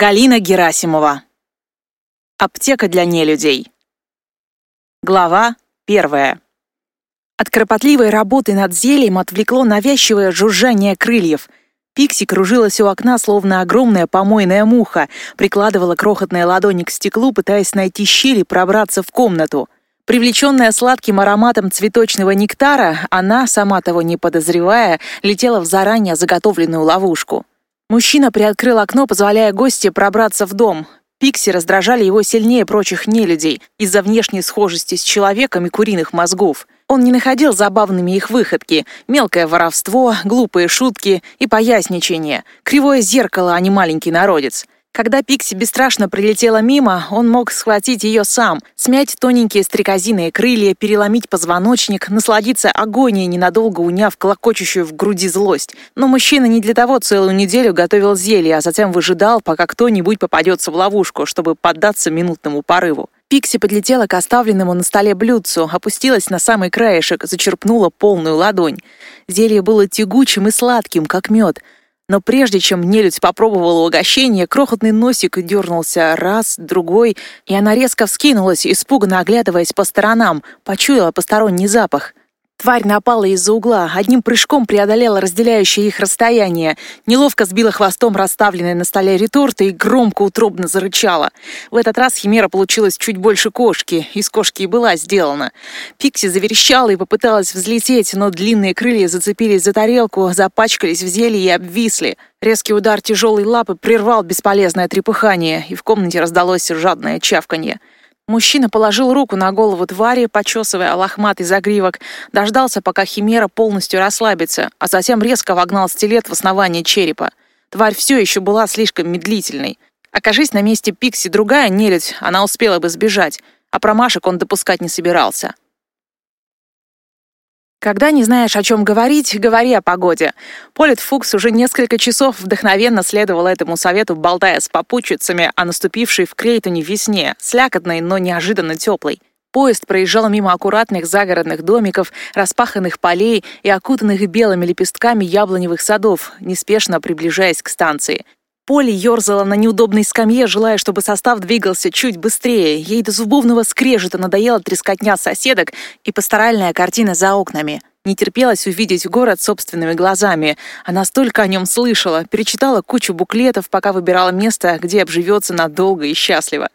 Галина Герасимова. Аптека для нелюдей. Глава первая. От кропотливой работы над зельем отвлекло навязчивое жужжание крыльев. Пикси кружилась у окна, словно огромная помойная муха, прикладывала крохотные ладони к стеклу, пытаясь найти щель и пробраться в комнату. Привлеченная сладким ароматом цветочного нектара, она, сама того не подозревая, летела в заранее заготовленную ловушку. Мужчина приоткрыл окно, позволяя гостье пробраться в дом. Пикси раздражали его сильнее прочих нелюдей из-за внешней схожести с человеком и куриных мозгов. Он не находил забавными их выходки, мелкое воровство, глупые шутки и поясничения, кривое зеркало, а не маленький народец. Когда Пикси бесстрашно прилетела мимо, он мог схватить ее сам, смять тоненькие стрекозиные крылья, переломить позвоночник, насладиться агонией, ненадолго уняв клокочущую в груди злость. Но мужчина не для того целую неделю готовил зелье, а затем выжидал, пока кто-нибудь попадется в ловушку, чтобы поддаться минутному порыву. Пикси подлетела к оставленному на столе блюдцу, опустилась на самый краешек, зачерпнула полную ладонь. Зелье было тягучим и сладким, как мед — но прежде чем нелюдь попробовала угощение, крохотный носик дернулся раз, другой, и она резко вскинулась, испуганно оглядываясь по сторонам, почуяла посторонний запах. Тварь напала из-за угла, одним прыжком преодолела разделяющее их расстояние, неловко сбила хвостом расставленные на столе реторты и громко утробно зарычала. В этот раз химера получилась чуть больше кошки, из кошки и была сделана. Пикси заверещала и попыталась взлететь, но длинные крылья зацепились за тарелку, запачкались в зелье и обвисли. Резкий удар тяжелой лапы прервал бесполезное трепыхание, и в комнате раздалось жадное чавканье. Мужчина положил руку на голову твари, почесывая лохматый загривок, дождался, пока химера полностью расслабится, а затем резко вогнал стилет в основание черепа. Тварь все еще была слишком медлительной. Окажись на месте Пикси другая нелюдь, она успела бы сбежать, а промашек он допускать не собирался. Когда не знаешь, о чем говорить, говори о погоде. Полет Фукс уже несколько часов вдохновенно следовал этому совету, болтая с попутчицами о наступившей в Крейтоне весне, слякотной, но неожиданно теплой. Поезд проезжал мимо аккуратных загородных домиков, распаханных полей и окутанных белыми лепестками яблоневых садов, неспешно приближаясь к станции. Поле ерзала на неудобной скамье, желая, чтобы состав двигался чуть быстрее. Ей до зубовного скрежета надоела трескотня соседок и пасторальная картина за окнами. Не терпелось увидеть город собственными глазами. Она столько о нем слышала, перечитала кучу буклетов, пока выбирала место, где обживется надолго и счастливо.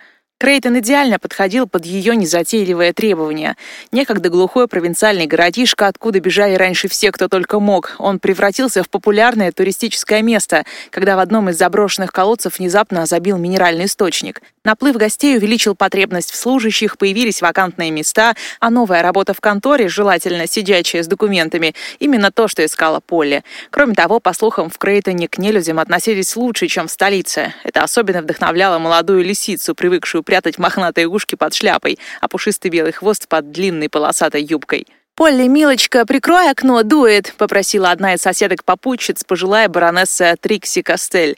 Крейтон идеально подходил под ее незатейливое требование. Некогда глухой провинциальный городишко, откуда бежали раньше все, кто только мог, он превратился в популярное туристическое место, когда в одном из заброшенных колодцев внезапно забил минеральный источник. Наплыв гостей увеличил потребность в служащих, появились вакантные места, а новая работа в конторе, желательно сидячая с документами, именно то, что искала Полли. Кроме того, по слухам, в Крейтоне к нелюдям относились лучше, чем в столице. Это особенно вдохновляло молодую лисицу, привыкшую прятать мохнатые ушки под шляпой, а пушистый белый хвост под длинной полосатой юбкой. «Полли, милочка, прикрой окно, дует», — попросила одна из соседок-попутчиц, пожилая баронесса Трикси Костель.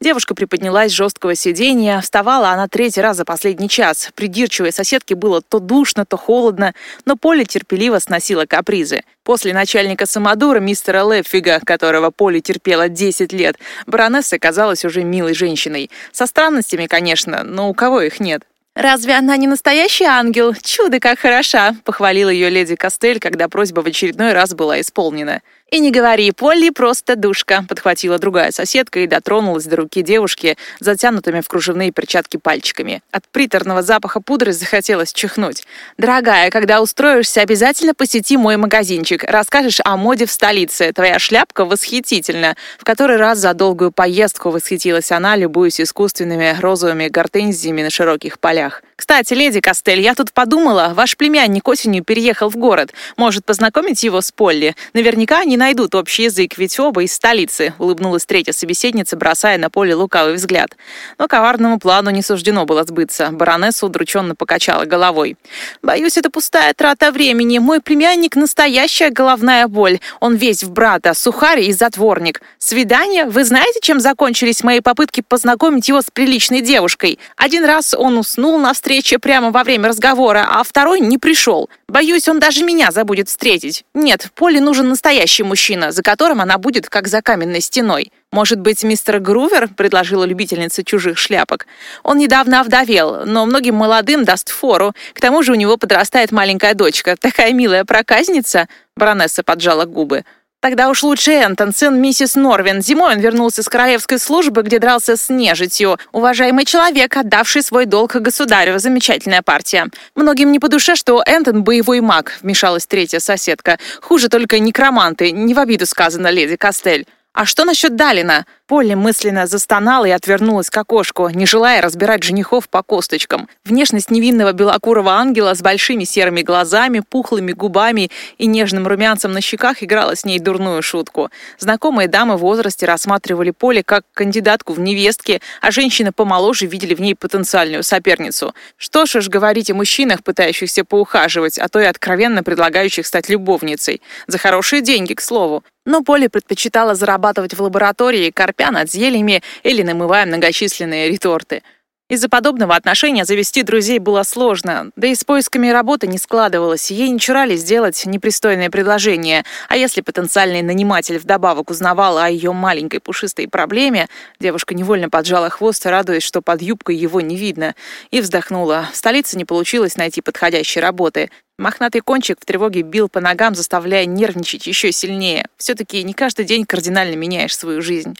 Девушка приподнялась с жесткого сиденья. Вставала она третий раз за последний час. Придирчивой соседке было то душно, то холодно, но Полли терпеливо сносила капризы. После начальника самодура, мистера Лепфига, которого Полли терпела 10 лет, баронесса казалась уже милой женщиной. Со странностями, конечно, но у кого их нет? «Разве она не настоящий ангел? Чудо, как хороша!» — похвалила ее леди Костель, когда просьба в очередной раз была исполнена. «И не говори, Полли просто душка», — подхватила другая соседка и дотронулась до руки девушки, затянутыми в кружевные перчатки пальчиками. От приторного запаха пудры захотелось чихнуть. «Дорогая, когда устроишься, обязательно посети мой магазинчик. Расскажешь о моде в столице. Твоя шляпка восхитительна». В который раз за долгую поездку восхитилась она, любуясь искусственными розовыми гортензиями на широких полях. «Кстати, леди Костель, я тут подумала, ваш племянник осенью переехал в город. Может, познакомить его с Полли? Наверняка они найдут общий язык, ведь оба из столицы», — улыбнулась третья собеседница, бросая на поле лукавый взгляд. Но коварному плану не суждено было сбыться. Баронесса удрученно покачала головой. «Боюсь, это пустая трата времени. Мой племянник — настоящая головная боль. Он весь в брата, сухарь и затворник. Свидание? Вы знаете, чем закончились мои попытки познакомить его с приличной девушкой? Один раз он уснул на встрече прямо во время разговора, а второй не пришел. Боюсь, он даже меня забудет встретить. Нет, Поле нужен настоящий мужчина, за которым она будет как за каменной стеной. «Может быть, мистер Грувер?» — предложила любительница чужих шляпок. «Он недавно овдовел, но многим молодым даст фору. К тому же у него подрастает маленькая дочка. Такая милая проказница!» Баронесса поджала губы. Тогда уж лучше Энтон, сын миссис Норвин. Зимой он вернулся с королевской службы, где дрался с нежитью. Уважаемый человек, отдавший свой долг государю. Замечательная партия. Многим не по душе, что Энтон боевой маг, вмешалась третья соседка. Хуже только некроманты. Не в обиду сказано, леди Костель. «А что насчет Далина?» Полли мысленно застонала и отвернулась к окошку, не желая разбирать женихов по косточкам. Внешность невинного белокурого ангела с большими серыми глазами, пухлыми губами и нежным румянцем на щеках играла с ней дурную шутку. Знакомые дамы в возрасте рассматривали Полли как кандидатку в невестки, а женщины помоложе видели в ней потенциальную соперницу. Что ж уж говорить о мужчинах, пытающихся поухаживать, а то и откровенно предлагающих стать любовницей. За хорошие деньги, к слову. Но Полли предпочитала зарабатывать в лаборатории, корпя над зельями или намывая многочисленные реторты. Из-за подобного отношения завести друзей было сложно, да и с поисками работы не складывалось, ей не чурали сделать непристойное предложение, а если потенциальный наниматель вдобавок узнавал о ее маленькой пушистой проблеме, девушка невольно поджала хвост, радуясь, что под юбкой его не видно, и вздохнула. В столице не получилось найти подходящей работы. Мохнатый кончик в тревоге бил по ногам, заставляя нервничать еще сильнее. Все-таки не каждый день кардинально меняешь свою жизнь.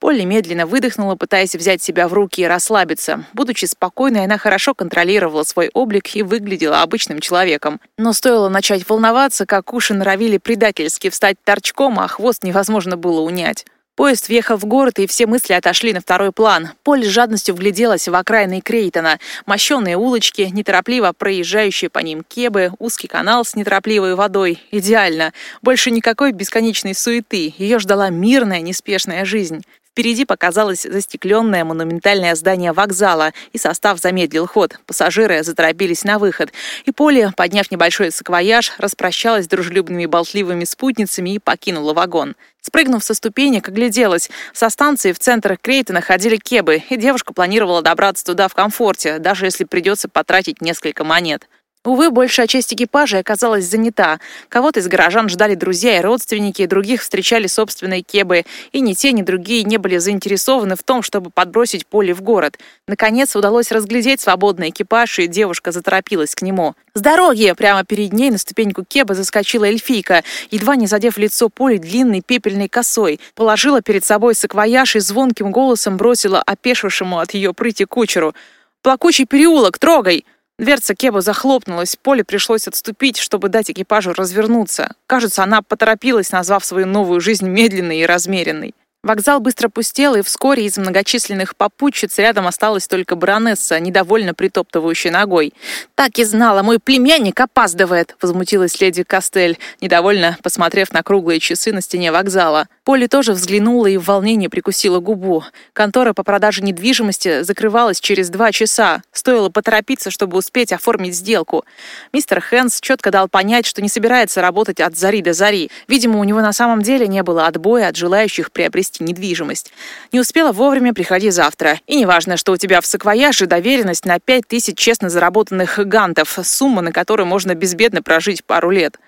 Полли медленно выдохнула, пытаясь взять себя в руки и расслабиться. Будучи спокойной, она хорошо контролировала свой облик и выглядела обычным человеком. Но стоило начать волноваться, как уши норовили предательски встать торчком, а хвост невозможно было унять. Поезд въехал в город, и все мысли отошли на второй план. Поль с жадностью вгляделась в окраины Крейтона. Мощенные улочки, неторопливо проезжающие по ним кебы, узкий канал с неторопливой водой. Идеально. Больше никакой бесконечной суеты. Ее ждала мирная, неспешная жизнь. Впереди показалось застекленное монументальное здание вокзала, и состав замедлил ход. Пассажиры заторопились на выход. И Поле, подняв небольшой саквояж, распрощалась с дружелюбными болтливыми спутницами и покинула вагон. Спрыгнув со ступенек, огляделась. Со станции в центр Крейтона ходили кебы, и девушка планировала добраться туда в комфорте, даже если придется потратить несколько монет. Увы, большая часть экипажа оказалась занята. Кого-то из горожан ждали друзья и родственники, других встречали собственные кебы, и ни те, ни другие не были заинтересованы в том, чтобы подбросить поле в город. Наконец удалось разглядеть свободный экипаж, и девушка заторопилась к нему. «С дороги!» Прямо перед ней на ступеньку кеба заскочила эльфийка, едва не задев лицо Поли длинной пепельной косой. Положила перед собой саквояж и звонким голосом бросила опешившему от ее прыти кучеру. «Плакучий переулок, трогай!» Дверца Кеба захлопнулась, Поле пришлось отступить, чтобы дать экипажу развернуться. Кажется, она поторопилась, назвав свою новую жизнь медленной и размеренной. Вокзал быстро пустел, и вскоре из многочисленных попутчиц рядом осталась только баронесса, недовольно притоптывающая ногой. «Так и знала, мой племянник опаздывает!» — возмутилась леди Костель, недовольно посмотрев на круглые часы на стене вокзала. Полли тоже взглянула и в волнении прикусила губу. Контора по продаже недвижимости закрывалась через два часа. Стоило поторопиться, чтобы успеть оформить сделку. Мистер Хэнс четко дал понять, что не собирается работать от зари до зари. Видимо, у него на самом деле не было отбоя от желающих приобрести недвижимость. Не успела вовремя, приходи завтра. И неважно, что у тебя в саквояже доверенность на пять тысяч честно заработанных гантов, сумма, на которой можно безбедно прожить пару лет.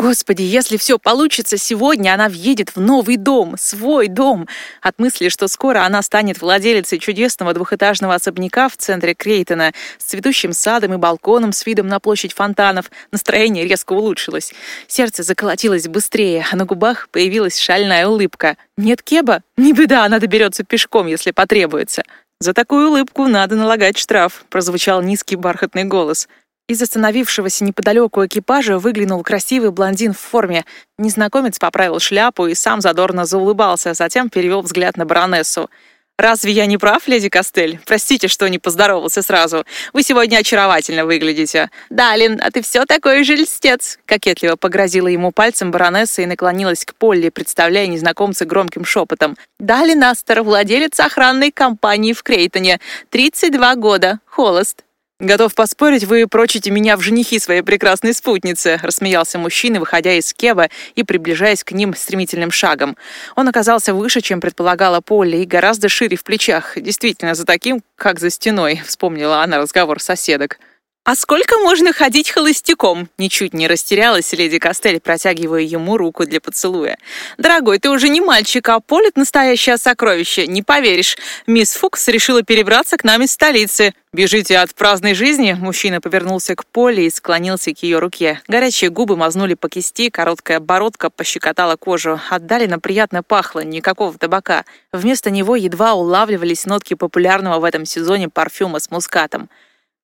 Господи, если все получится, сегодня она въедет в новый дом, свой дом. От мысли, что скоро она станет владелицей чудесного двухэтажного особняка в центре Крейтона с цветущим садом и балконом с видом на площадь фонтанов, настроение резко улучшилось. Сердце заколотилось быстрее, а на губах появилась шальная улыбка. Нет Кеба? Не беда, она доберется пешком, если потребуется. «За такую улыбку надо налагать штраф», — прозвучал низкий бархатный голос. Из остановившегося неподалеку экипажа выглянул красивый блондин в форме. Незнакомец поправил шляпу и сам задорно заулыбался, затем перевел взгляд на баронессу. «Разве я не прав, леди Костель? Простите, что не поздоровался сразу. Вы сегодня очаровательно выглядите». «Далин, а ты все такой же льстец!» Кокетливо погрозила ему пальцем баронесса и наклонилась к Полли, представляя незнакомца громким шепотом. «Далин Астер, владелец охранной компании в Крейтоне. 32 года. Холост. «Готов поспорить, вы прочите меня в женихи своей прекрасной спутницы», рассмеялся мужчина, выходя из Кева и приближаясь к ним стремительным шагом. Он оказался выше, чем предполагала Полли, и гораздо шире в плечах. Действительно, за таким, как за стеной, вспомнила она разговор соседок. «А сколько можно ходить холостяком?» Ничуть не растерялась леди Костель, протягивая ему руку для поцелуя. «Дорогой, ты уже не мальчик, а Полет настоящее сокровище. Не поверишь, мисс Фукс решила перебраться к нам из столицы. «Бежите от праздной жизни?» Мужчина повернулся к Поле и склонился к ее руке. Горячие губы мазнули по кисти, короткая бородка пощекотала кожу. Отдаленно приятно пахло, никакого табака. Вместо него едва улавливались нотки популярного в этом сезоне парфюма с мускатом.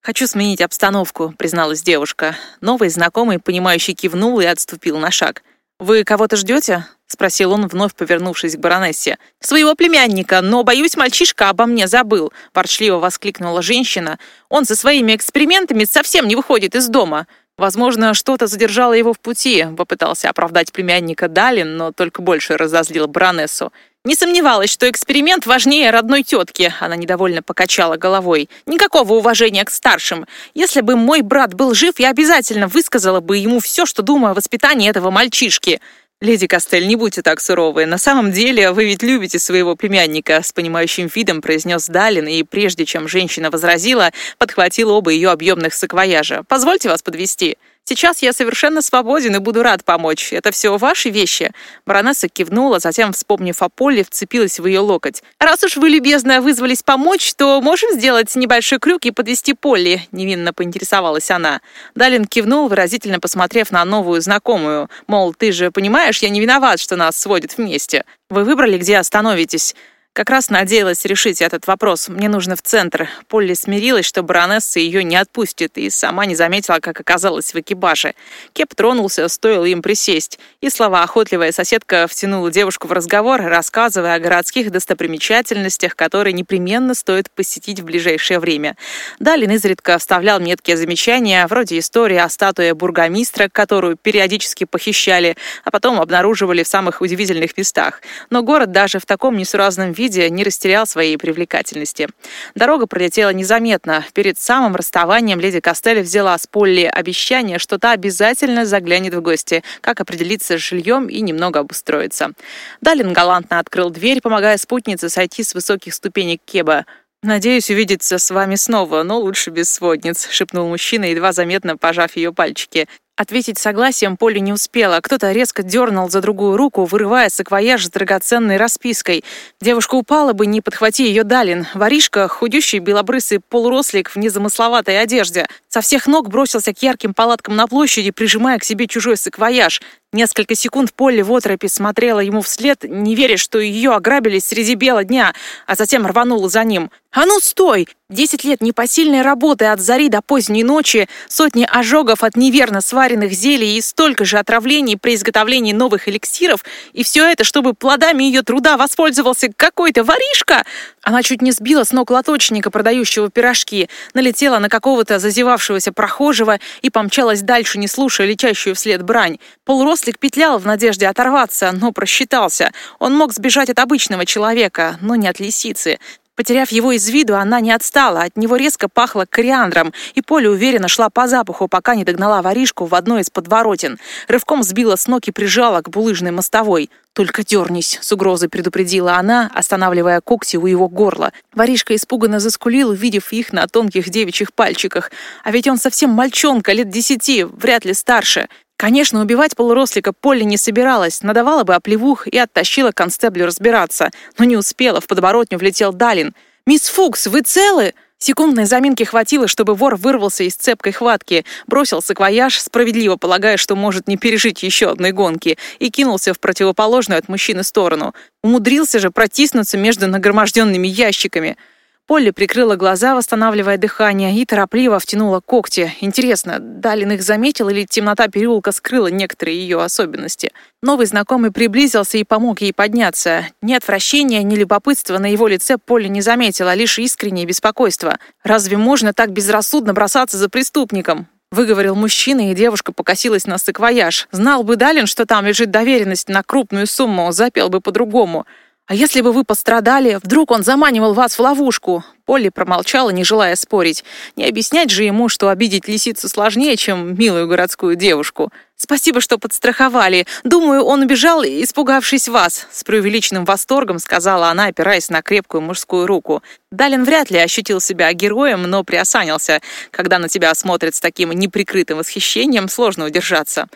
«Хочу сменить обстановку», — призналась девушка. Новый знакомый, понимающий, кивнул и отступил на шаг. «Вы кого-то ждете?» — спросил он, вновь повернувшись к баронессе. «Своего племянника, но, боюсь, мальчишка обо мне забыл», — ворчливо воскликнула женщина. «Он со своими экспериментами совсем не выходит из дома». Возможно, что-то задержало его в пути, попытался оправдать племянника Далин, но только больше разозлил баронессу. Не сомневалась, что эксперимент важнее родной тетки. Она недовольно покачала головой. Никакого уважения к старшим. Если бы мой брат был жив, я обязательно высказала бы ему все, что думаю о воспитании этого мальчишки. «Леди Костель, не будьте так суровы. На самом деле, вы ведь любите своего племянника», с понимающим видом произнес Далин, и прежде чем женщина возразила, подхватил оба ее объемных саквояжа. «Позвольте вас подвести. Сейчас я совершенно свободен и буду рад помочь. Это все ваши вещи». Баронесса кивнула, затем, вспомнив о Поле, вцепилась в ее локоть. «Раз уж вы, любезно, вызвались помочь, то можем сделать небольшой крюк и подвести Полли», — невинно поинтересовалась она. Далин кивнул, выразительно посмотрев на новую знакомую. Мол, ты же понимаешь, я не виноват, что нас сводит вместе. Вы выбрали, где остановитесь. Как раз надеялась решить этот вопрос. Мне нужно в центр. Полли смирилась, что баронесса ее не отпустит, и сама не заметила, как оказалась в экипаже. Кеп тронулся, стоило им присесть. И слова охотливая соседка втянула девушку в разговор, рассказывая о городских достопримечательностях, которые непременно стоит посетить в ближайшее время. Далин изредка вставлял меткие замечания, вроде истории о статуе бургомистра, которую периодически похищали, а потом обнаруживали в самых удивительных местах. Но город даже в таком несуразном виде виде не растерял своей привлекательности. Дорога пролетела незаметно. Перед самым расставанием леди Костелли взяла с Полли обещание, что та обязательно заглянет в гости, как определиться с жильем и немного обустроиться. Далин галантно открыл дверь, помогая спутнице сойти с высоких ступенек Кеба. «Надеюсь увидеться с вами снова, но лучше без сводниц», — шепнул мужчина, едва заметно пожав ее пальчики. Ответить согласием Поле не успела. Кто-то резко дернул за другую руку, вырывая саквояж с драгоценной распиской. Девушка упала бы, не подхвати ее Далин. Воришка, худющий белобрысый полурослик в незамысловатой одежде, со всех ног бросился к ярким палаткам на площади, прижимая к себе чужой саквояж. Несколько секунд Полли в отропе смотрела ему вслед, не веря, что ее ограбили среди бела дня, а затем рванула за ним. «А ну, стой!» Десять лет непосильной работы от зари до поздней ночи, сотни ожогов от неверно сваренных зелий и столько же отравлений при изготовлении новых эликсиров, и все это, чтобы плодами ее труда воспользовался какой-то воришка. Она чуть не сбила с ног лоточника, продающего пирожки, налетела на какого-то зазевавшегося прохожего и помчалась дальше, не слушая летящую вслед брань. Полурослик петлял в надежде оторваться, но просчитался. Он мог сбежать от обычного человека, но не от лисицы. Потеряв его из виду, она не отстала, от него резко пахло кориандром, и Поля уверенно шла по запаху, пока не догнала воришку в одной из подворотен. Рывком сбила с ног и прижала к булыжной мостовой. «Только дернись», — с угрозой предупредила она, останавливая когти у его горла. Воришка испуганно заскулил, увидев их на тонких девичьих пальчиках. А ведь он совсем мальчонка, лет десяти, вряд ли старше. Конечно, убивать полурослика Полли не собиралась, надавала бы оплевух и оттащила констеблю разбираться. Но не успела, в подворотню влетел Далин. «Мисс Фукс, вы целы?» Секундной заминки хватило, чтобы вор вырвался из цепкой хватки, бросил саквояж, справедливо полагая, что может не пережить еще одной гонки, и кинулся в противоположную от мужчины сторону. Умудрился же протиснуться между нагроможденными ящиками — Полли прикрыла глаза, восстанавливая дыхание, и торопливо втянула когти. Интересно, Далин их заметил или темнота переулка скрыла некоторые ее особенности? Новый знакомый приблизился и помог ей подняться. Ни отвращения, ни любопытства на его лице Полли не заметила, лишь искреннее беспокойство. «Разве можно так безрассудно бросаться за преступником?» выговорил мужчина, и девушка покосилась на саквояж. Знал бы Далин, что там лежит доверенность на крупную сумму, запел бы по-другому. «А если бы вы пострадали? Вдруг он заманивал вас в ловушку?» Полли промолчала, не желая спорить. Не объяснять же ему, что обидеть лисицу сложнее, чем милую городскую девушку. «Спасибо, что подстраховали. Думаю, он убежал, испугавшись вас», — с преувеличенным восторгом сказала она, опираясь на крепкую мужскую руку. Далин вряд ли ощутил себя героем, но приосанился. Когда на тебя смотрят с таким неприкрытым восхищением, сложно удержаться.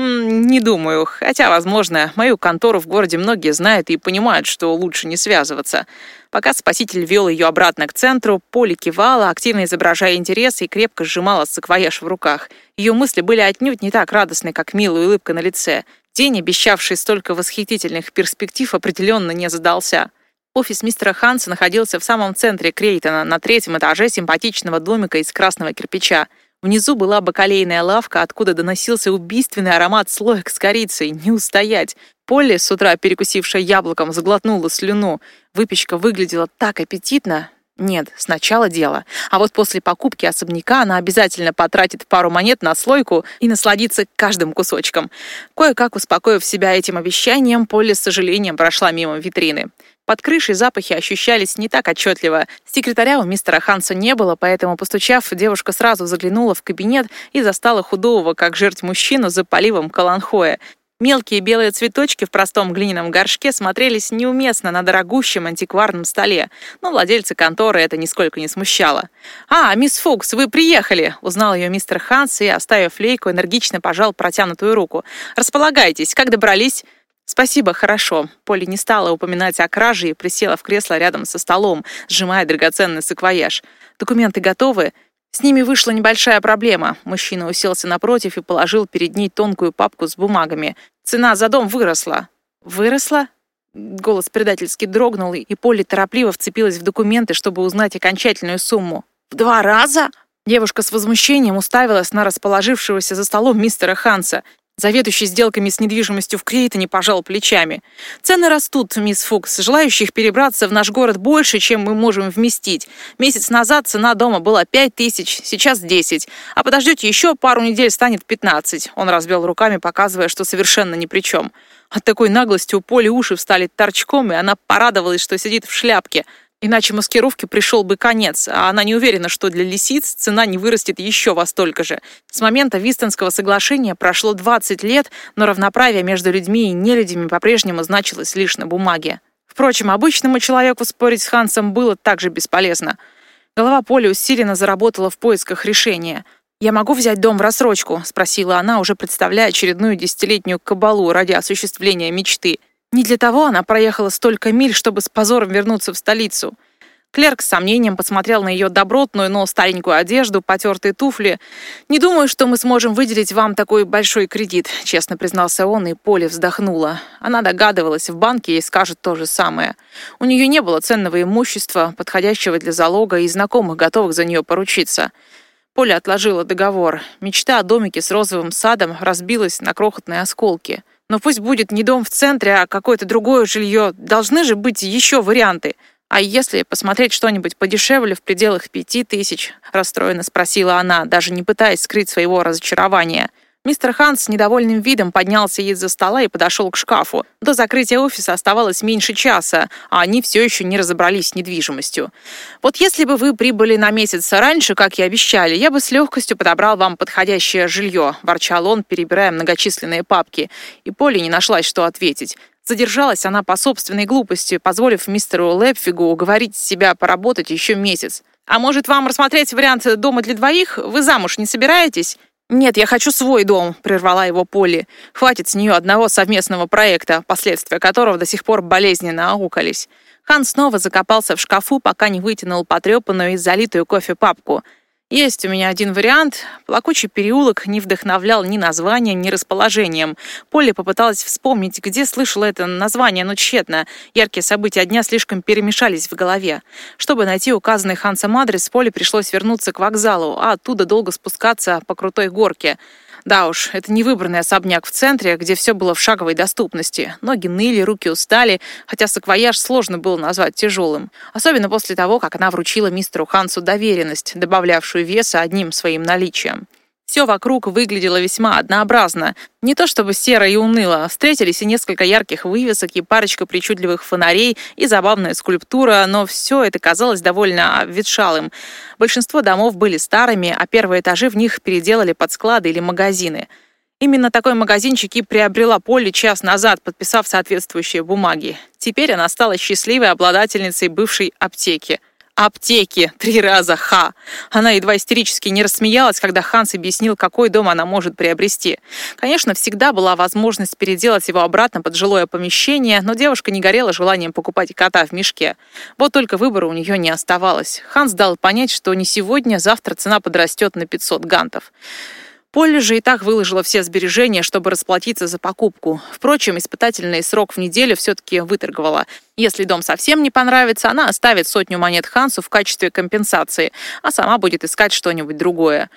«Не думаю. Хотя, возможно, мою контору в городе многие знают и понимают, что лучше не связываться». Пока спаситель вел ее обратно к центру, Поли кивала, активно изображая интерес и крепко сжимала саквояж в руках. Ее мысли были отнюдь не так радостны, как милая улыбка на лице. День, обещавший столько восхитительных перспектив, определенно не задался. Офис мистера Ханса находился в самом центре Крейтона, на третьем этаже симпатичного домика из красного кирпича. Внизу была бакалейная лавка, откуда доносился убийственный аромат слоек с корицей. Не устоять. Полли, с утра перекусившая яблоком, заглотнула слюну. Выпечка выглядела так аппетитно. Нет, сначала дело. А вот после покупки особняка она обязательно потратит пару монет на слойку и насладится каждым кусочком. Кое-как успокоив себя этим обещанием, Полли с сожалением прошла мимо витрины. Под крышей запахи ощущались не так отчетливо. Секретаря у мистера Ханса не было, поэтому, постучав, девушка сразу заглянула в кабинет и застала худого, как жерть мужчину, за поливом каланхоя. Мелкие белые цветочки в простом глиняном горшке смотрелись неуместно на дорогущем антикварном столе, но владельца конторы это нисколько не смущало. «А, мисс Фукс, вы приехали!» — узнал ее мистер Ханс и, оставив лейку, энергично пожал протянутую руку. «Располагайтесь, как добрались?» «Спасибо, хорошо». Полли не стала упоминать о краже и присела в кресло рядом со столом, сжимая драгоценный саквояж. «Документы готовы?» С ними вышла небольшая проблема. Мужчина уселся напротив и положил перед ней тонкую папку с бумагами. Цена за дом выросла. «Выросла?» Голос предательски дрогнул, и Полли торопливо вцепилась в документы, чтобы узнать окончательную сумму. «В два раза?» Девушка с возмущением уставилась на расположившегося за столом мистера Ханса. Заведующий сделками с недвижимостью в Крейтоне пожал плечами. «Цены растут, мисс Фукс. Желающих перебраться в наш город больше, чем мы можем вместить. Месяц назад цена дома была пять тысяч, сейчас десять. А подождете еще пару недель, станет пятнадцать». Он разбил руками, показывая, что совершенно ни при чем. От такой наглости у Поли уши встали торчком, и она порадовалась, что сидит в шляпке – Иначе маскировке пришел бы конец, а она не уверена, что для лисиц цена не вырастет еще во столько же. С момента Вистонского соглашения прошло 20 лет, но равноправие между людьми и нелюдями по-прежнему значилось лишь на бумаге. Впрочем, обычному человеку спорить с Хансом было также бесполезно. Голова Поли усиленно заработала в поисках решения. «Я могу взять дом в рассрочку?» — спросила она, уже представляя очередную десятилетнюю кабалу ради осуществления мечты. Не для того она проехала столько миль, чтобы с позором вернуться в столицу. Клерк с сомнением посмотрел на ее добротную, но старенькую одежду, потертые туфли. «Не думаю, что мы сможем выделить вам такой большой кредит», — честно признался он, и Поле вздохнула. Она догадывалась, в банке ей скажут то же самое. У нее не было ценного имущества, подходящего для залога, и знакомых, готовых за нее поручиться. Поля отложила договор. Мечта о домике с розовым садом разбилась на крохотные осколки — но пусть будет не дом в центре, а какое-то другое жилье. Должны же быть еще варианты. А если посмотреть что-нибудь подешевле в пределах пяти тысяч? Расстроенно спросила она, даже не пытаясь скрыть своего разочарования. Мистер Ханс с недовольным видом поднялся из-за стола и подошел к шкафу. До закрытия офиса оставалось меньше часа, а они все еще не разобрались с недвижимостью. «Вот если бы вы прибыли на месяц раньше, как и обещали, я бы с легкостью подобрал вам подходящее жилье», – ворчал он, перебирая многочисленные папки. И Поле не нашлась, что ответить. Задержалась она по собственной глупости, позволив мистеру Лепфигу уговорить себя поработать еще месяц. «А может, вам рассмотреть вариант дома для двоих? Вы замуж не собираетесь?» «Нет, я хочу свой дом», — прервала его Полли. «Хватит с нее одного совместного проекта, последствия которого до сих пор болезненно аукались». Хан снова закопался в шкафу, пока не вытянул потрепанную и залитую кофе папку — есть у меня один вариант. Плакучий переулок не вдохновлял ни названием, ни расположением. Полли попыталась вспомнить, где слышала это название, но тщетно. Яркие события дня слишком перемешались в голове. Чтобы найти указанный Хансом адрес, Полли пришлось вернуться к вокзалу, а оттуда долго спускаться по крутой горке. Да уж, это не выбранный особняк в центре, где все было в шаговой доступности. Ноги ныли, руки устали, хотя саквояж сложно было назвать тяжелым. Особенно после того, как она вручила мистеру Хансу доверенность, добавлявшую веса одним своим наличием. Все вокруг выглядело весьма однообразно. Не то чтобы серо и уныло. Встретились и несколько ярких вывесок, и парочка причудливых фонарей, и забавная скульптура, но все это казалось довольно ветшалым. Большинство домов были старыми, а первые этажи в них переделали под склады или магазины. Именно такой магазинчик и приобрела Полли час назад, подписав соответствующие бумаги. Теперь она стала счастливой обладательницей бывшей аптеки – аптеки. Три раза ха. Она едва истерически не рассмеялась, когда Ханс объяснил, какой дом она может приобрести. Конечно, всегда была возможность переделать его обратно под жилое помещение, но девушка не горела желанием покупать кота в мешке. Вот только выбора у нее не оставалось. Ханс дал понять, что не сегодня, завтра цена подрастет на 500 гантов. Полли же и так выложила все сбережения, чтобы расплатиться за покупку. Впрочем, испытательный срок в неделю все-таки выторговала. Если дом совсем не понравится, она оставит сотню монет Хансу в качестве компенсации, а сама будет искать что-нибудь другое.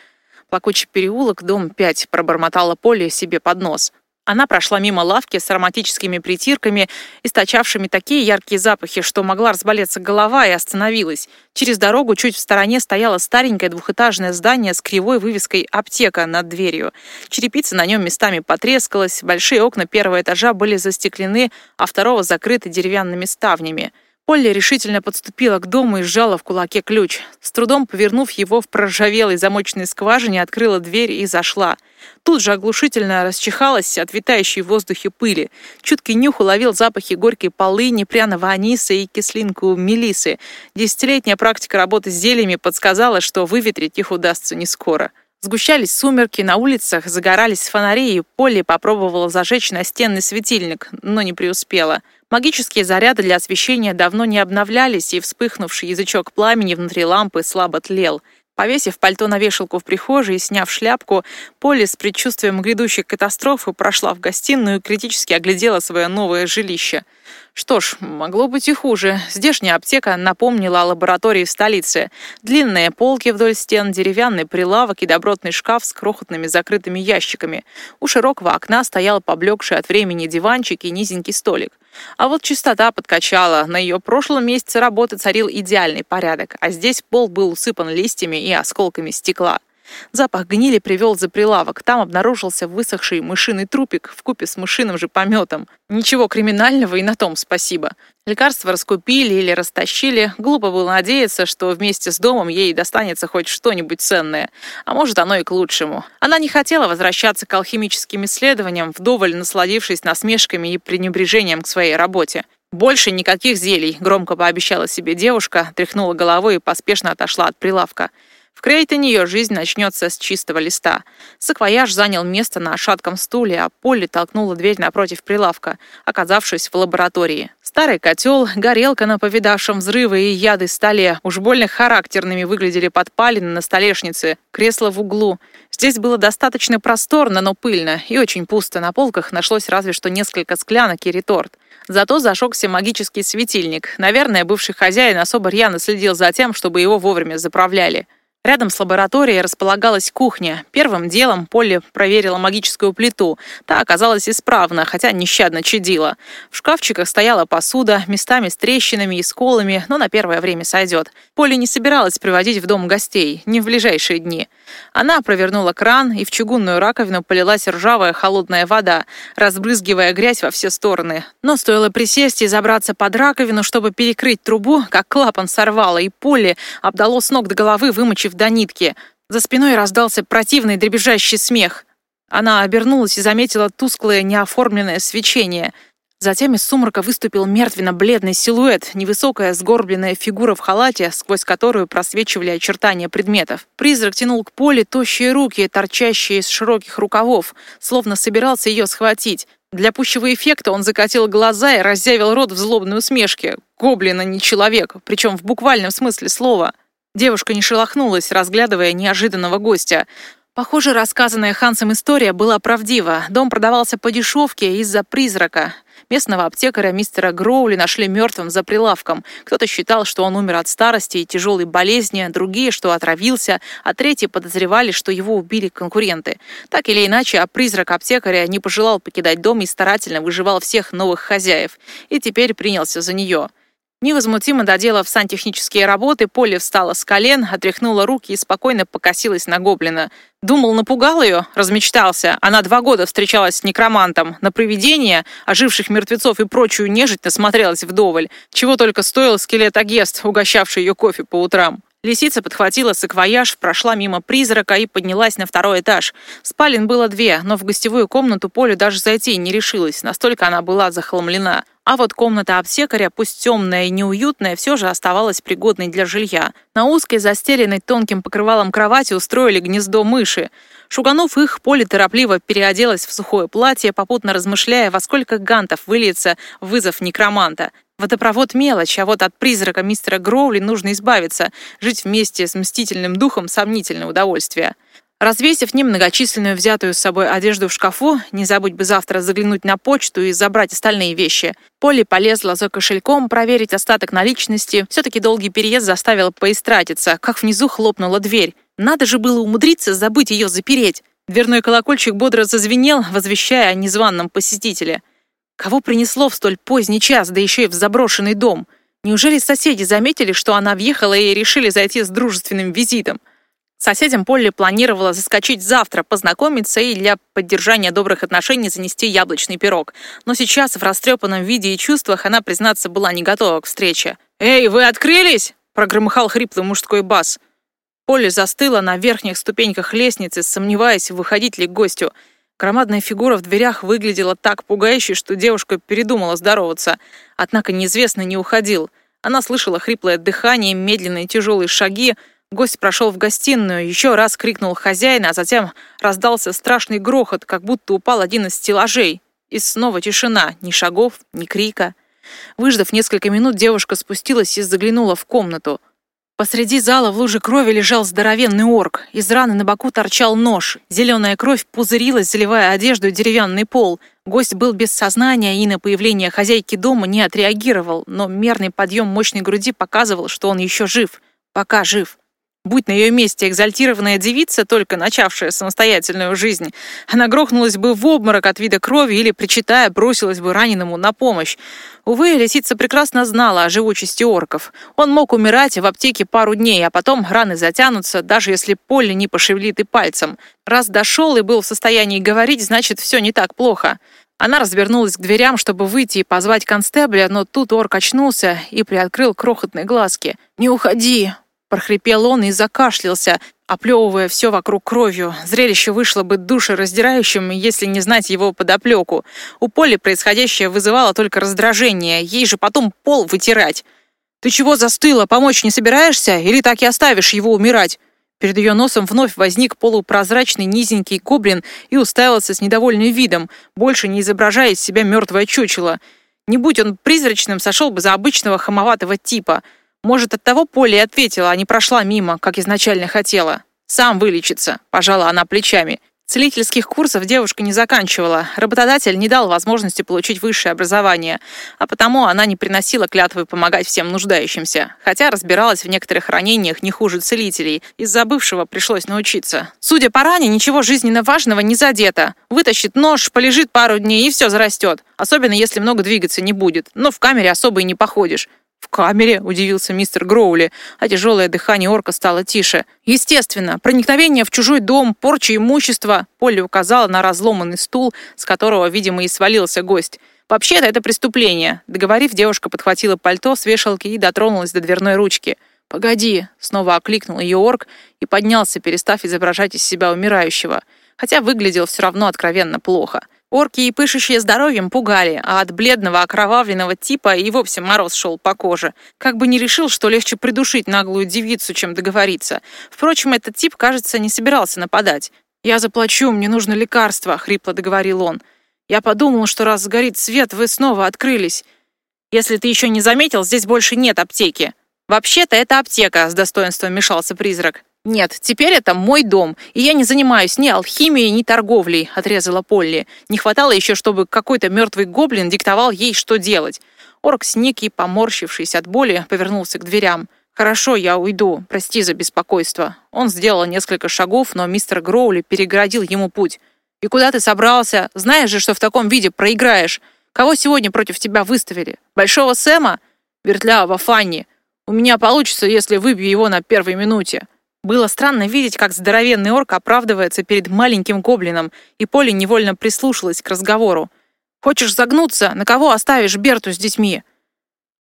Плакучий переулок, дом 5, пробормотала Полли себе под нос. Она прошла мимо лавки с ароматическими притирками, источавшими такие яркие запахи, что могла разболеться голова и остановилась. Через дорогу чуть в стороне стояло старенькое двухэтажное здание с кривой вывеской «Аптека» над дверью. Черепица на нем местами потрескалась, большие окна первого этажа были застеклены, а второго закрыты деревянными ставнями. Полли решительно подступила к дому и сжала в кулаке ключ. С трудом повернув его в проржавелой замочной скважине, открыла дверь и зашла. Тут же оглушительно расчихалась от витающей в воздухе пыли. Чуткий нюх уловил запахи горькой полыни, пряного аниса и кислинку мелисы. Десятилетняя практика работы с зельями подсказала, что выветрить их удастся не скоро. Сгущались сумерки, на улицах загорались фонари, и Полли попробовала зажечь настенный светильник, но не преуспела. Магические заряды для освещения давно не обновлялись, и вспыхнувший язычок пламени внутри лампы слабо тлел. Повесив пальто на вешалку в прихожей и сняв шляпку, Полли с предчувствием грядущей катастрофы прошла в гостиную и критически оглядела свое новое жилище. Что ж, могло быть и хуже. Здешняя аптека напомнила о лаборатории в столице. Длинные полки вдоль стен, деревянный прилавок и добротный шкаф с крохотными закрытыми ящиками. У широкого окна стоял поблекший от времени диванчик и низенький столик. А вот чистота подкачала. На ее прошлом месяце работы царил идеальный порядок, а здесь пол был усыпан листьями и осколками стекла. Запах гнили привел за прилавок. Там обнаружился высохший мышиный трупик в купе с мышиным же пометом. Ничего криминального и на том спасибо. Лекарства раскупили или растащили. Глупо было надеяться, что вместе с домом ей достанется хоть что-нибудь ценное. А может, оно и к лучшему. Она не хотела возвращаться к алхимическим исследованиям, вдоволь насладившись насмешками и пренебрежением к своей работе. «Больше никаких зелий», — громко пообещала себе девушка, тряхнула головой и поспешно отошла от прилавка. В Крейтоне ее жизнь начнется с чистого листа. Саквояж занял место на шатком стуле, а Полли толкнула дверь напротив прилавка, оказавшись в лаборатории. Старый котел, горелка на повидавшем взрывы и яды столе уж больно характерными выглядели подпалины на столешнице, кресло в углу. Здесь было достаточно просторно, но пыльно и очень пусто. На полках нашлось разве что несколько склянок и реторт. Зато зажегся магический светильник. Наверное, бывший хозяин особо рьяно следил за тем, чтобы его вовремя заправляли. Рядом с лабораторией располагалась кухня. Первым делом Полли проверила магическую плиту. Та оказалась исправна, хотя нещадно чадила. В шкафчиках стояла посуда, местами с трещинами и сколами, но на первое время сойдет. Полли не собиралась приводить в дом гостей, не в ближайшие дни. Она провернула кран, и в чугунную раковину полилась ржавая холодная вода, разбрызгивая грязь во все стороны. Но стоило присесть и забраться под раковину, чтобы перекрыть трубу, как клапан сорвало, и Полли обдало с ног до головы, вымочив до нитки. За спиной раздался противный дребезжащий смех. Она обернулась и заметила тусклое неоформленное свечение. Затем из сумрака выступил мертвенно-бледный силуэт, невысокая сгорбленная фигура в халате, сквозь которую просвечивали очертания предметов. Призрак тянул к поле тощие руки, торчащие из широких рукавов, словно собирался ее схватить. Для пущего эффекта он закатил глаза и разъявил рот в злобной усмешке. Гоблин, а не человек, причем в буквальном смысле слова. Девушка не шелохнулась, разглядывая неожиданного гостя. Похоже, рассказанная Хансом история была правдива. Дом продавался по дешевке из-за призрака. Местного аптекаря мистера Гроули нашли мертвым за прилавком. Кто-то считал, что он умер от старости и тяжелой болезни, другие, что отравился, а третьи подозревали, что его убили конкуренты. Так или иначе, а призрак аптекаря не пожелал покидать дом и старательно выживал всех новых хозяев. И теперь принялся за нее. Невозмутимо доделав сантехнические работы, Полли встала с колен, отряхнула руки и спокойно покосилась на гоблина. Думал, напугал ее? Размечтался. Она два года встречалась с некромантом. На привидения, оживших мертвецов и прочую нежить насмотрелась вдоволь. Чего только стоил скелет Агест, угощавший ее кофе по утрам. Лисица подхватила саквояж, прошла мимо призрака и поднялась на второй этаж. Спален было две, но в гостевую комнату Поля даже зайти не решилась, настолько она была захламлена. А вот комната аптекаря, пусть темная и неуютная, все же оставалась пригодной для жилья. На узкой, застеленной тонким покрывалом кровати устроили гнездо мыши. Шуганув их, Поле торопливо переоделась в сухое платье, попутно размышляя, во сколько гантов выльется вызов некроманта. Водопровод мелочь, а вот от призрака мистера Гроули нужно избавиться. Жить вместе с мстительным духом – сомнительное удовольствие. Развесив немногочисленную взятую с собой одежду в шкафу, не забудь бы завтра заглянуть на почту и забрать остальные вещи. Полли полезла за кошельком, проверить остаток наличности. Все-таки долгий переезд заставил поистратиться, как внизу хлопнула дверь. Надо же было умудриться забыть ее запереть. Дверной колокольчик бодро зазвенел, возвещая о незваном посетителе. Кого принесло в столь поздний час, да еще и в заброшенный дом? Неужели соседи заметили, что она въехала и решили зайти с дружественным визитом? Соседям Полли планировала заскочить завтра, познакомиться и для поддержания добрых отношений занести яблочный пирог. Но сейчас в растрепанном виде и чувствах она, признаться, была не готова к встрече. «Эй, вы открылись?» — прогромыхал хриплый мужской бас. Полли застыла на верхних ступеньках лестницы, сомневаясь, выходить ли к гостю — Громадная фигура в дверях выглядела так пугающе, что девушка передумала здороваться. Однако неизвестный не уходил. Она слышала хриплое дыхание, медленные тяжелые шаги. Гость прошел в гостиную, еще раз крикнул хозяина, а затем раздался страшный грохот, как будто упал один из стеллажей. И снова тишина, ни шагов, ни крика. Выждав несколько минут, девушка спустилась и заглянула в комнату. Посреди зала в луже крови лежал здоровенный орк. Из раны на боку торчал нож. Зеленая кровь пузырилась, заливая одежду и деревянный пол. Гость был без сознания и на появление хозяйки дома не отреагировал, но мерный подъем мощной груди показывал, что он еще жив. Пока жив. Будь на ее месте экзальтированная девица, только начавшая самостоятельную жизнь, она грохнулась бы в обморок от вида крови или, причитая, бросилась бы раненому на помощь. Увы, лисица прекрасно знала о живучести орков. Он мог умирать в аптеке пару дней, а потом раны затянутся, даже если Полли не пошевелит и пальцем. Раз дошел и был в состоянии говорить, значит, все не так плохо. Она развернулась к дверям, чтобы выйти и позвать констебля, но тут орк очнулся и приоткрыл крохотные глазки. «Не уходи!» Прохрипел он и закашлялся, оплевывая все вокруг кровью. Зрелище вышло бы душераздирающим, если не знать его подоплеку. У Поли происходящее вызывало только раздражение, ей же потом пол вытирать. «Ты чего застыла? Помочь не собираешься? Или так и оставишь его умирать?» Перед ее носом вновь возник полупрозрачный низенький гоблин и уставился с недовольным видом, больше не изображая из себя мертвое чучело. Не будь он призрачным, сошел бы за обычного хамоватого типа — может, от того Полли ответила, а не прошла мимо, как изначально хотела. «Сам вылечится», — пожала она плечами. Целительских курсов девушка не заканчивала. Работодатель не дал возможности получить высшее образование, а потому она не приносила клятвы помогать всем нуждающимся. Хотя разбиралась в некоторых ранениях не хуже целителей. Из-за бывшего пришлось научиться. Судя по ране, ничего жизненно важного не задето. Вытащит нож, полежит пару дней и все зарастет. Особенно если много двигаться не будет. Но в камере особо и не походишь. «В камере?» – удивился мистер Гроули, а тяжелое дыхание орка стало тише. «Естественно, проникновение в чужой дом, порча имущества», – Полли указала на разломанный стул, с которого, видимо, и свалился гость. «Вообще-то это преступление». Договорив, девушка подхватила пальто с вешалки и дотронулась до дверной ручки. «Погоди!» — снова окликнул ее орк и поднялся, перестав изображать из себя умирающего. Хотя выглядел все равно откровенно плохо. Орки и пышущие здоровьем пугали, а от бледного окровавленного типа и вовсе мороз шел по коже. Как бы не решил, что легче придушить наглую девицу, чем договориться. Впрочем, этот тип, кажется, не собирался нападать. «Я заплачу, мне нужно лекарство», — хрипло договорил он. «Я подумал, что раз сгорит свет, вы снова открылись. Если ты еще не заметил, здесь больше нет аптеки». «Вообще-то это аптека», — с достоинством мешался призрак. «Нет, теперь это мой дом, и я не занимаюсь ни алхимией, ни торговлей», — отрезала Полли. Не хватало еще, чтобы какой-то мертвый гоблин диктовал ей, что делать. Орк сник и, поморщившись от боли, повернулся к дверям. «Хорошо, я уйду. Прости за беспокойство». Он сделал несколько шагов, но мистер Гроули переградил ему путь. «И куда ты собрался? Знаешь же, что в таком виде проиграешь. Кого сегодня против тебя выставили? Большого Сэма?» вертлявого Фанни. У меня получится, если выпью его на первой минуте». Было странно видеть, как здоровенный орк оправдывается перед маленьким гоблином, и Поле невольно прислушалась к разговору. «Хочешь загнуться? На кого оставишь Берту с детьми?»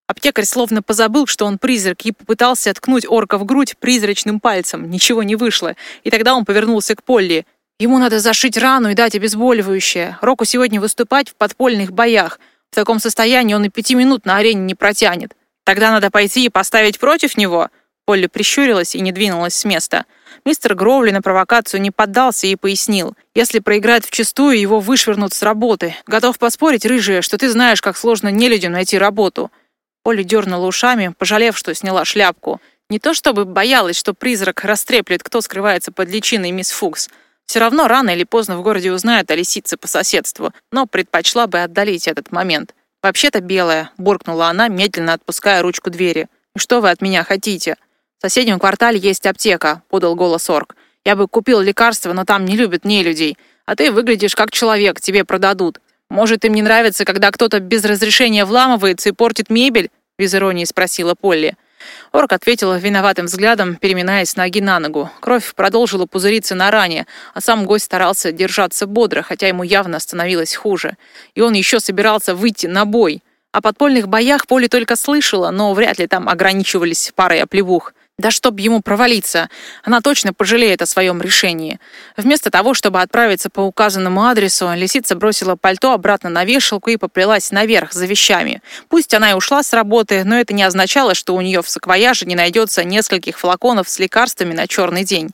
Аптекарь словно позабыл, что он призрак, и попытался ткнуть орка в грудь призрачным пальцем. Ничего не вышло. И тогда он повернулся к Полли. Ему надо зашить рану и дать обезболивающее. Року сегодня выступать в подпольных боях. В таком состоянии он и пяти минут на арене не протянет. Тогда надо пойти и поставить против него. Полли прищурилась и не двинулась с места. Мистер Гроули на провокацию не поддался и пояснил. Если проиграет вчистую, его вышвырнут с работы. Готов поспорить, рыжая, что ты знаешь, как сложно нелюдям найти работу. Полли дернула ушами, пожалев, что сняла шляпку. Не то чтобы боялась, что призрак растреплет, кто скрывается под личиной мисс Фукс. Все равно рано или поздно в городе узнают о лисице по соседству, но предпочла бы отдалить этот момент. «Вообще-то белая», — буркнула она, медленно отпуская ручку двери. «И что вы от меня хотите?» «В соседнем квартале есть аптека», — подал голос Орк. «Я бы купил лекарства, но там не любят людей. А ты выглядишь как человек, тебе продадут. Может, им не нравится, когда кто-то без разрешения вламывается и портит мебель?» — без иронии спросила Полли. Орк ответил виноватым взглядом, переминаясь ноги на ногу. Кровь продолжила пузыриться на ране, а сам гость старался держаться бодро, хотя ему явно становилось хуже. И он еще собирался выйти на бой. О подпольных боях Поли только слышала, но вряд ли там ограничивались парой оплевух. Да чтоб ему провалиться. Она точно пожалеет о своем решении. Вместо того, чтобы отправиться по указанному адресу, лисица бросила пальто обратно на вешалку и поплелась наверх за вещами. Пусть она и ушла с работы, но это не означало, что у нее в саквояже не найдется нескольких флаконов с лекарствами на черный день.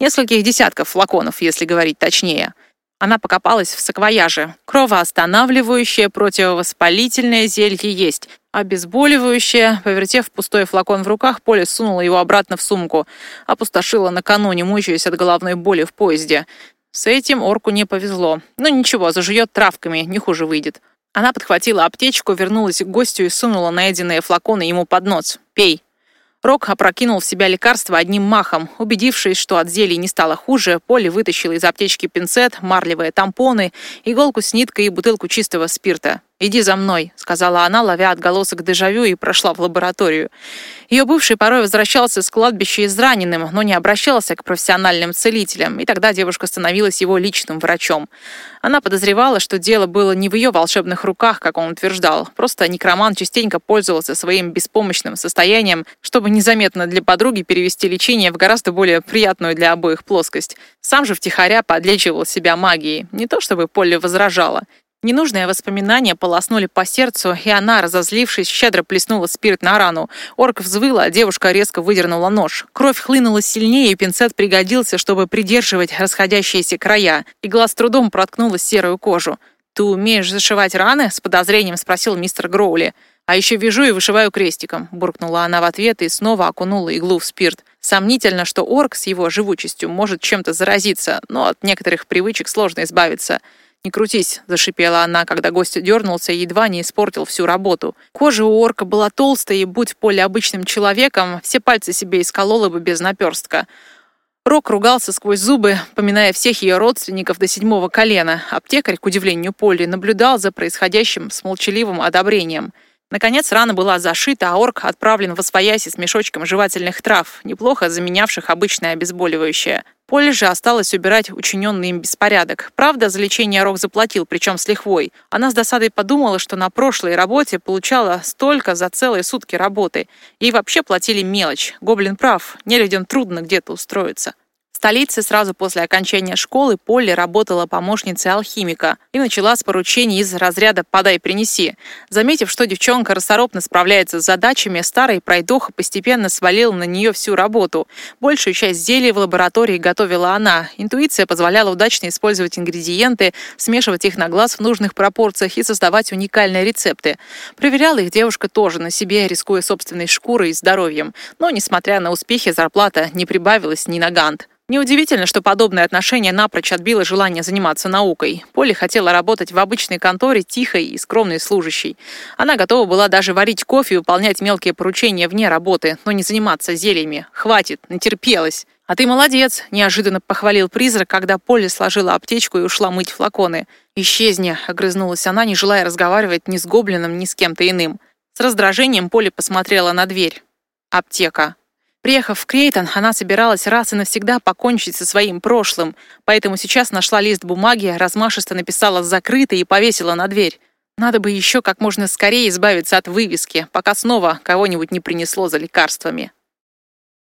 Нескольких десятков флаконов, если говорить точнее. Она покопалась в саквояже. Кровоостанавливающее, противовоспалительное зелье есть. Обезболивающее. Повертев пустой флакон в руках, Поля сунула его обратно в сумку. Опустошила накануне, мучаясь от головной боли в поезде. С этим орку не повезло. Но ну, ничего, зажует травками, не хуже выйдет. Она подхватила аптечку, вернулась к гостю и сунула найденные флаконы ему под нос. «Пей». Рок опрокинул в себя лекарство одним махом. Убедившись, что от зелий не стало хуже, Полли вытащила из аптечки пинцет, марлевые тампоны, иголку с ниткой и бутылку чистого спирта. «Иди за мной», — сказала она, ловя отголосок дежавю и прошла в лабораторию. Ее бывший порой возвращался с кладбища израненным, но не обращался к профессиональным целителям, и тогда девушка становилась его личным врачом. Она подозревала, что дело было не в ее волшебных руках, как он утверждал. Просто некроман частенько пользовался своим беспомощным состоянием, чтобы незаметно для подруги перевести лечение в гораздо более приятную для обоих плоскость. Сам же втихаря подлечивал себя магией. Не то чтобы Полли возражала. Ненужные воспоминания полоснули по сердцу, и она, разозлившись, щедро плеснула спирт на рану. Орк взвыла, а девушка резко выдернула нож. Кровь хлынула сильнее, и пинцет пригодился, чтобы придерживать расходящиеся края. Игла с трудом проткнула серую кожу. «Ты умеешь зашивать раны?» — с подозрением спросил мистер Гроули. «А еще вяжу и вышиваю крестиком», — буркнула она в ответ и снова окунула иглу в спирт. Сомнительно, что орк с его живучестью может чем-то заразиться, но от некоторых привычек сложно избавиться. «Не крутись», — зашипела она, когда гость дернулся и едва не испортил всю работу. Кожа у орка была толстая, и, будь Поле обычным человеком, все пальцы себе исколола бы без наперстка. Рок ругался сквозь зубы, поминая всех ее родственников до седьмого колена. Аптекарь, к удивлению Поли, наблюдал за происходящим с молчаливым одобрением — Наконец рана была зашита, а орк отправлен в освояси с мешочком жевательных трав, неплохо заменявших обычное обезболивающее. Поле же осталось убирать учиненный им беспорядок. Правда, за лечение Рок заплатил, причем с лихвой. Она с досадой подумала, что на прошлой работе получала столько за целые сутки работы. Ей вообще платили мелочь. Гоблин прав, нелюдям трудно где-то устроиться столице сразу после окончания школы Полли работала помощницей алхимика и начала с поручений из разряда «подай, принеси». Заметив, что девчонка расторопно справляется с задачами, старый пройдоха постепенно свалил на нее всю работу. Большую часть зелий в лаборатории готовила она. Интуиция позволяла удачно использовать ингредиенты, смешивать их на глаз в нужных пропорциях и создавать уникальные рецепты. Проверяла их девушка тоже на себе, рискуя собственной шкурой и здоровьем. Но, несмотря на успехи, зарплата не прибавилась ни на гант. Неудивительно, что подобное отношение напрочь отбило желание заниматься наукой. Полли хотела работать в обычной конторе, тихой и скромной служащей. Она готова была даже варить кофе и выполнять мелкие поручения вне работы, но не заниматься зельями. Хватит, натерпелась. «А ты молодец!» – неожиданно похвалил призрак, когда Полли сложила аптечку и ушла мыть флаконы. «Исчезни!» – огрызнулась она, не желая разговаривать ни с гоблином, ни с кем-то иным. С раздражением Поле посмотрела на дверь. Аптека. Приехав в Крейтон, она собиралась раз и навсегда покончить со своим прошлым, поэтому сейчас нашла лист бумаги, размашисто написала «закрыто» и повесила на дверь. Надо бы еще как можно скорее избавиться от вывески, пока снова кого-нибудь не принесло за лекарствами.